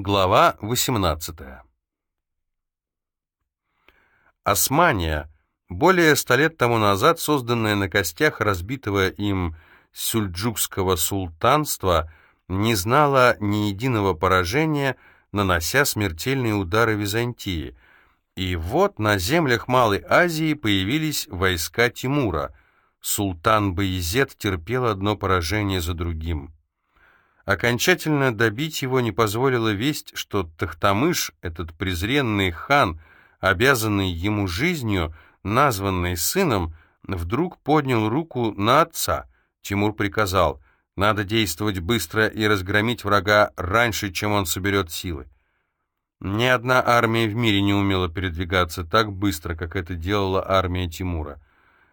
Глава 18. Османия, более ста лет тому назад созданная на костях разбитого им сюльджукского султанства, не знала ни единого поражения, нанося смертельные удары Византии. И вот на землях Малой Азии появились войска Тимура. Султан Баизет терпел одно поражение за другим. Окончательно добить его не позволила весть, что Тахтамыш, этот презренный хан, обязанный ему жизнью, названный сыном, вдруг поднял руку на отца. Тимур приказал, надо действовать быстро и разгромить врага раньше, чем он соберет силы. Ни одна армия в мире не умела передвигаться так быстро, как это делала армия Тимура.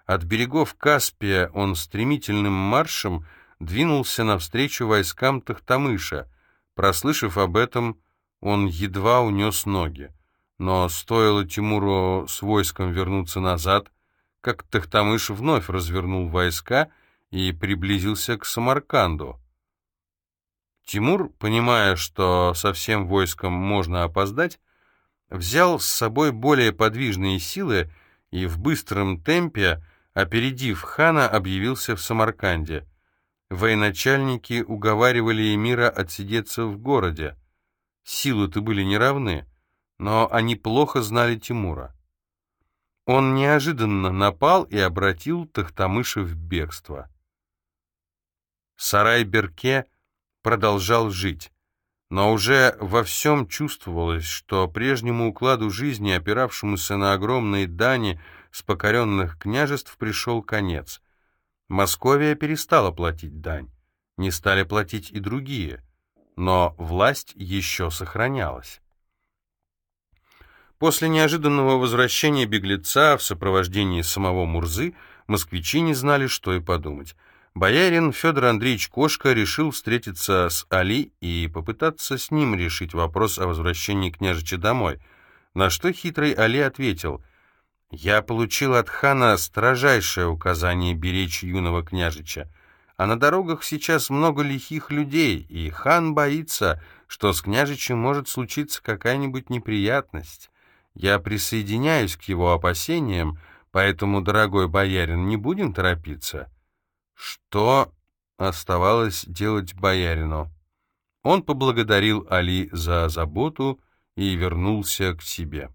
От берегов Каспия он стремительным маршем двинулся навстречу войскам Тахтамыша. Прослышав об этом, он едва унес ноги. Но стоило Тимуру с войском вернуться назад, как Тахтамыш вновь развернул войска и приблизился к Самарканду. Тимур, понимая, что со всем войском можно опоздать, взял с собой более подвижные силы и в быстром темпе, опередив хана, объявился в Самарканде. Военачальники уговаривали эмира отсидеться в городе. Силы-то были неравны, но они плохо знали Тимура. Он неожиданно напал и обратил Тахтамыша в бегство. Сарай-Берке продолжал жить, но уже во всем чувствовалось, что прежнему укладу жизни, опиравшемуся на огромные дани с покоренных княжеств, пришел конец. Московия перестала платить дань, не стали платить и другие, но власть еще сохранялась. После неожиданного возвращения беглеца в сопровождении самого Мурзы москвичи не знали, что и подумать. Боярин Федор Андреевич Кошка решил встретиться с Али и попытаться с ним решить вопрос о возвращении княжича домой, на что хитрый Али ответил — я получил от хана строжайшее указание беречь юного княжича. А на дорогах сейчас много лихих людей, и хан боится, что с княжичем может случиться какая-нибудь неприятность. Я присоединяюсь к его опасениям, поэтому, дорогой боярин, не будем торопиться. Что оставалось делать боярину? Он поблагодарил Али за заботу и вернулся к себе.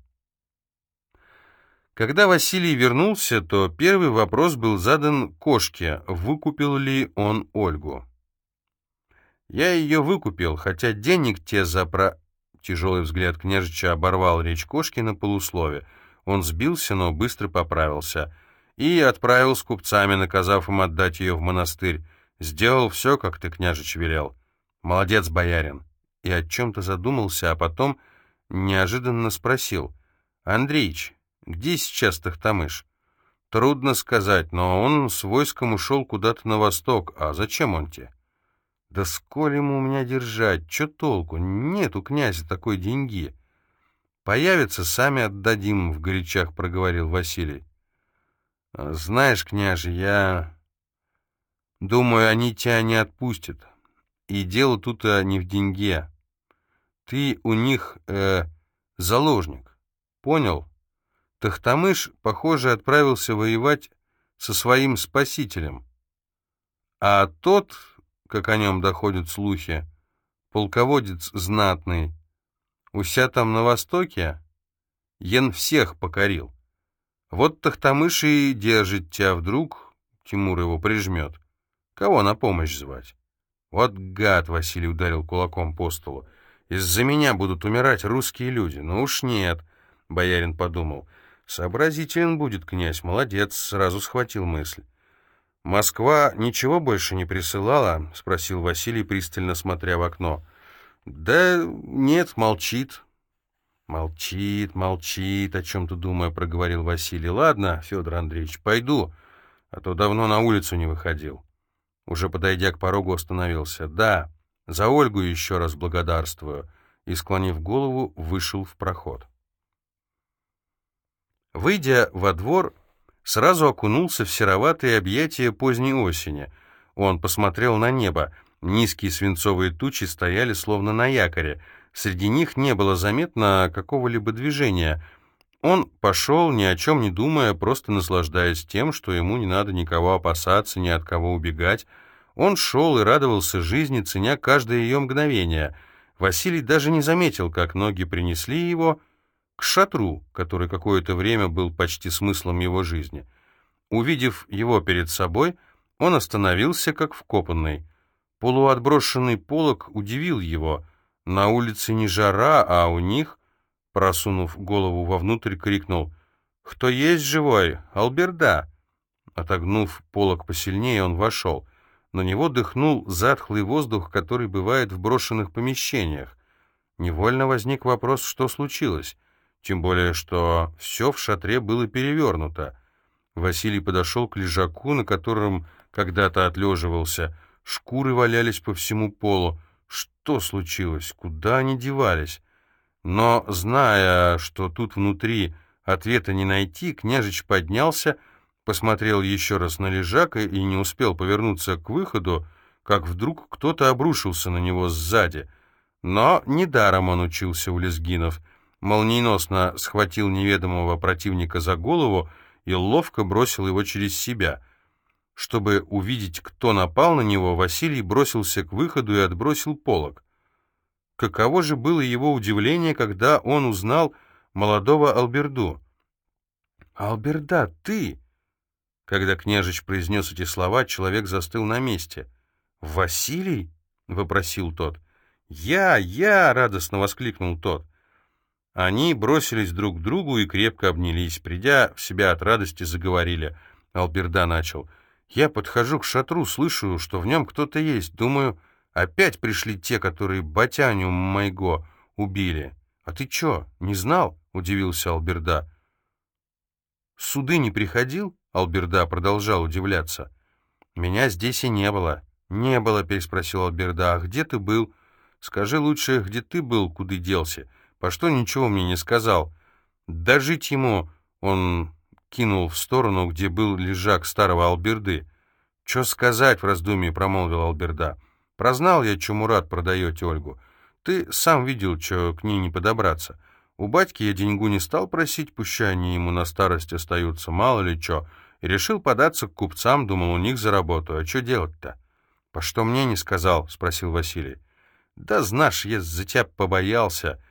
Когда Василий вернулся, то первый вопрос был задан Кошке, выкупил ли он Ольгу. «Я ее выкупил, хотя денег те за про...» Тяжелый взгляд княжича оборвал речь Кошки на полуслове. Он сбился, но быстро поправился. И отправил с купцами, наказав им отдать ее в монастырь. Сделал все, как ты, княжич, велел. Молодец, боярин. И о чем-то задумался, а потом неожиданно спросил. «Андреич, где сейчас Тахтамыш? Трудно сказать, но он с войском ушел куда-то на восток. А зачем он тебе? Да сколь ему у меня держать? Че толку? Нет у князя такой деньги. Появится, сами отдадим, в горячах проговорил Василий. Знаешь, княже, я... Думаю, они тебя не отпустят. И дело тут а не в деньге. Ты у них э, заложник. Понял? Тахтамыш, похоже, отправился воевать со своим спасителем. А тот, как о нем доходят слухи, полководец знатный, уся там на востоке, ен всех покорил. Вот Тахтамыш и держит тебя вдруг, Тимур его прижмет. Кого на помощь звать? Вот гад, Василий ударил кулаком по столу. Из-за меня будут умирать русские люди. Ну уж нет, боярин подумал. Сообразителен будет князь, молодец, сразу схватил мысль. «Москва ничего больше не присылала?» — спросил Василий, пристально смотря в окно. «Да нет, молчит». «Молчит, молчит, о чем-то думая», — проговорил Василий. «Ладно, Федор Андреевич, пойду, а то давно на улицу не выходил». Уже подойдя к порогу, остановился. «Да, за Ольгу еще раз благодарствую», и, склонив голову, вышел в проход. Выйдя во двор, сразу окунулся в сероватые объятия поздней осени. Он посмотрел на небо. Низкие свинцовые тучи стояли словно на якоре. Среди них не было заметно какого-либо движения. Он пошел, ни о чем не думая, просто наслаждаясь тем, что ему не надо никого опасаться, ни от кого убегать. Он шел и радовался жизни, ценя каждое ее мгновение. Василий даже не заметил, как ноги принесли его к шатру, который какое-то время был почти смыслом его жизни. Увидев его перед собой, он остановился, как вкопанный. Полуотброшенный полог удивил его. На улице не жара, а у них, просунув голову вовнутрь, крикнул «Кто есть живой? Алберда!» Отогнув полог посильнее, он вошел. На него дыхнул затхлый воздух, который бывает в брошенных помещениях. Невольно возник вопрос, что случилось, тем более, что все в шатре было перевернуто. Василий подошел к лежаку, на котором когда-то отлеживался. Шкуры валялись по всему полу. Что случилось? Куда они девались? Но, зная, что тут внутри ответа не найти, княжич поднялся, посмотрел еще раз на лежак и не успел повернуться к выходу, как вдруг кто-то обрушился на него сзади. Но недаром он учился у лезгинов. Молниеносно схватил неведомого противника за голову и ловко бросил его через себя. Чтобы увидеть, кто напал на него, Василий бросился к выходу и отбросил полог. Каково же было его удивление, когда он узнал молодого Алберду. «Алберда, ты!» Когда княжич произнес эти слова, человек застыл на месте. «Василий?» — вопросил тот. «Я, я!» — радостно воскликнул тот. Они бросились друг к другу и крепко обнялись. Придя в себя от радости, заговорили. Алберда начал. «Я подхожу к шатру, слышу, что в нем кто-то есть. Думаю, опять пришли те, которые Батяню Майго убили. А ты чё, не знал?» — удивился Алберда. «Суды не приходил?» — Алберда продолжал удивляться. «Меня здесь и не было». «Не было», — переспросил Алберда. «А где ты был? Скажи лучше, где ты был, куда делся?» По что ничего мне не сказал? Дожить ему он кинул в сторону, где был лежак старого Алберды. «Че сказать?» — в раздумье промолвил Алберда. «Прознал я, че Мурат продает Ольгу. Ты сам видел, что к ней не подобраться. У батьки я деньгу не стал просить, пущай они ему на старость остаются, мало ли что. И решил податься к купцам, думал, у них заработаю. А что делать-то?» «По что мне не сказал?» — спросил Василий. «Да знаешь, я за тебя побоялся».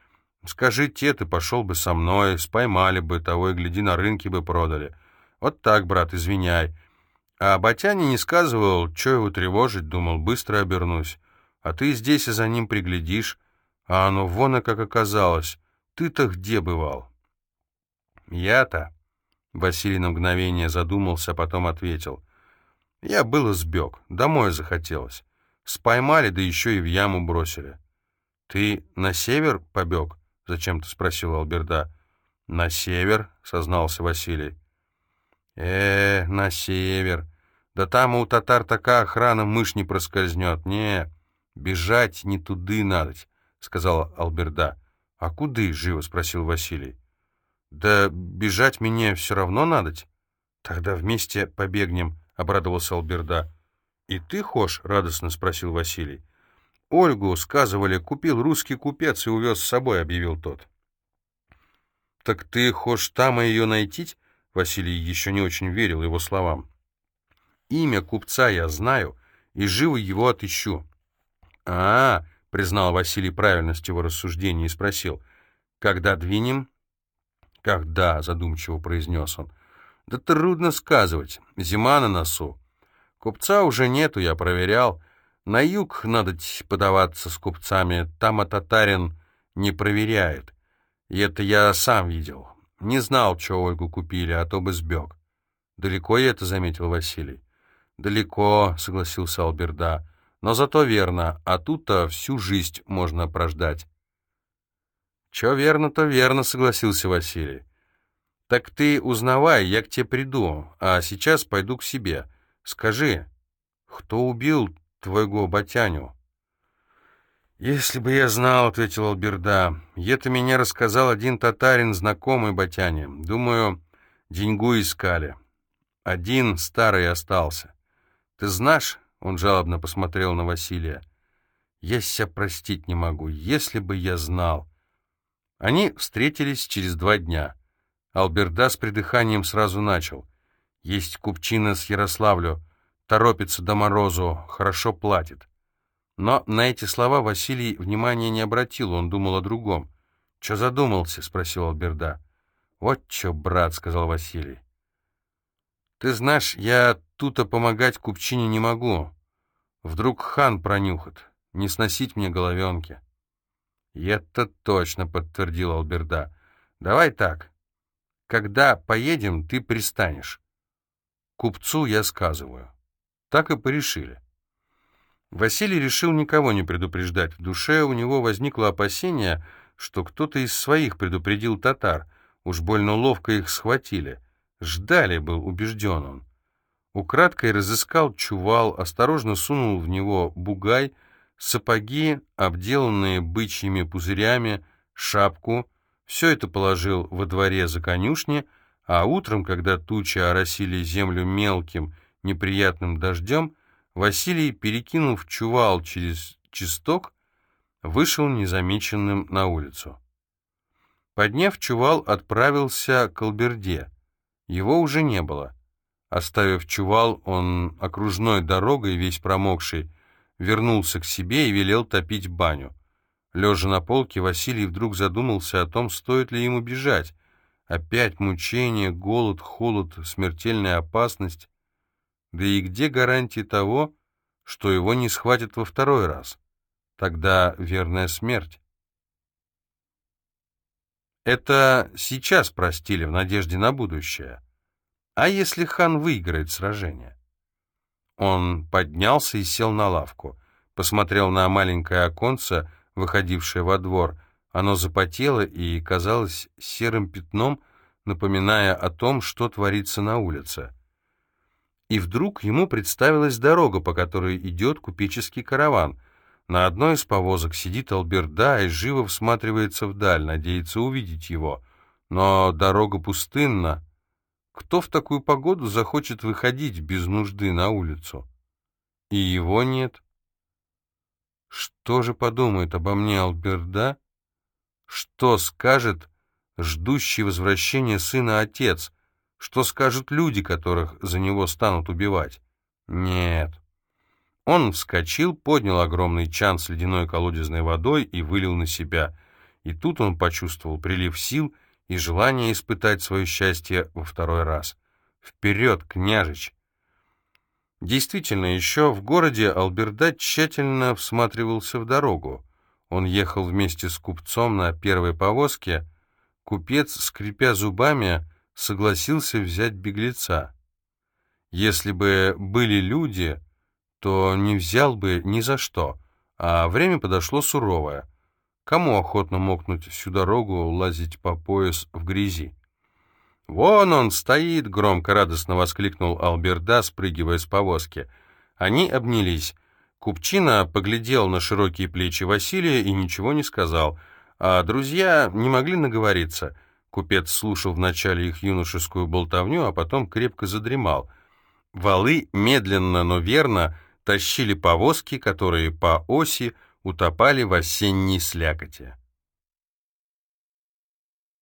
Скажи, те, ты пошел бы со мной, споймали бы, того и гляди, на рынке бы продали. Вот так, брат, извиняй. А Батяне не сказывал, что его тревожить, думал, быстро обернусь. А ты здесь и за ним приглядишь. А оно вон и как оказалось. Ты-то где бывал? Я-то... Василий на мгновение задумался, а потом ответил. Я был избег, домой захотелось. Споймали, да еще и в яму бросили. Ты на север побег? — зачем-то спросил Алберда. «На север», — сознался Василий. «Э, на север. Да там у татар такая охрана мышь не проскользнет. Не, бежать не туды надо», — сказал Алберда. «А куды?» — живо спросил Василий. «Да бежать мне все равно надо. Тогда вместе побегнем», — обрадовался Алберда. «И ты хошь?» — радостно спросил Василий. «Ольгу, сказывали, купил русский купец и увез с собой», — объявил тот. «Так ты хочешь там ее найти?» Василий еще не очень верил его словам. «Имя купца я знаю, и живо его отыщу». «А, -а — признал Василий правильность его рассуждения и спросил, «когда двинем?» «Когда?» — задумчиво произнес он. «Да трудно сказывать. Зима на носу. Купца уже нету, я проверял. На юг надо подаваться с купцами, там а татарин не проверяет. И это я сам видел. Не знал, что Ольгу купили, а то бы сбег. Далеко я это заметил Василий. Далеко, согласился Алберда. Но зато верно, а тут-то всю жизнь можно прождать. Че верно, то верно, согласился Василий. Так ты узнавай, я к тебе приду, а сейчас пойду к себе. Скажи, кто убил твоего батяню». «Если бы я знал», — ответил Алберда, — «это меня рассказал один татарин, знакомый батяне. Думаю, деньгу искали. Один старый остался. Ты знаешь?» — он жалобно посмотрел на Василия. Я себя простить не могу, если бы я знал. Они встретились через два дня. Алберда с придыханием сразу начал. Есть купчина с Ярославлю, торопится до морозу, хорошо платит. Но на эти слова Василий внимания не обратил, он думал о другом. «Че задумался?» — спросил Алберда. «Вот че, брат», — сказал Василий. «Ты знаешь, я тут-то помогать купчине не могу. Вдруг хан пронюхает, не сносить мне головенки». «Это точно», — подтвердил Алберда. «Давай так. Когда поедем, ты пристанешь. Купцу я сказываю». Так и порешили. Василий решил никого не предупреждать. В душе у него возникло опасение, что кто-то из своих предупредил татар. Уж больно ловко их схватили. Ждали, был убежден он. Украдкой разыскал чувал, осторожно сунул в него бугай, сапоги, обделанные бычьими пузырями, шапку. Все это положил во дворе за конюшни, а утром, когда тучи оросили землю мелким, неприятным дождем, Василий, перекинув чувал через чисток, вышел незамеченным на улицу. Подняв чувал, отправился к Алберде. Его уже не было. Оставив чувал, он окружной дорогой, весь промокший, вернулся к себе и велел топить баню. Лежа на полке, Василий вдруг задумался о том, стоит ли ему бежать. Опять мучение, голод, холод, смертельная опасность. Да и где гарантии того, что его не схватят во второй раз? Тогда верная смерть. Это сейчас простили в надежде на будущее. А если хан выиграет сражение? Он поднялся и сел на лавку, посмотрел на маленькое оконце, выходившее во двор. Оно запотело и казалось серым пятном, напоминая о том, что творится на улице и вдруг ему представилась дорога, по которой идет купеческий караван. На одной из повозок сидит Алберда и живо всматривается вдаль, надеется увидеть его. Но дорога пустынна. Кто в такую погоду захочет выходить без нужды на улицу? И его нет. Что же подумает обо мне Алберда? Что скажет ждущий возвращения сына отец — что скажут люди, которых за него станут убивать? Нет. Он вскочил, поднял огромный чан с ледяной колодезной водой и вылил на себя. И тут он почувствовал прилив сил и желание испытать свое счастье во второй раз. «Вперед, княжич!» Действительно, еще в городе Алберда тщательно всматривался в дорогу. Он ехал вместе с купцом на первой повозке. Купец, скрипя зубами, согласился взять беглеца. Если бы были люди, то не взял бы ни за что, а время подошло суровое. Кому охотно мокнуть всю дорогу, лазить по пояс в грязи? «Вон он стоит!» — громко радостно воскликнул Алберда, спрыгивая с повозки. Они обнялись. Купчина поглядел на широкие плечи Василия и ничего не сказал, а друзья не могли наговориться — Купец слушал вначале их юношескую болтовню, а потом крепко задремал. Валы медленно, но верно тащили повозки, которые по оси утопали в осенней слякоти.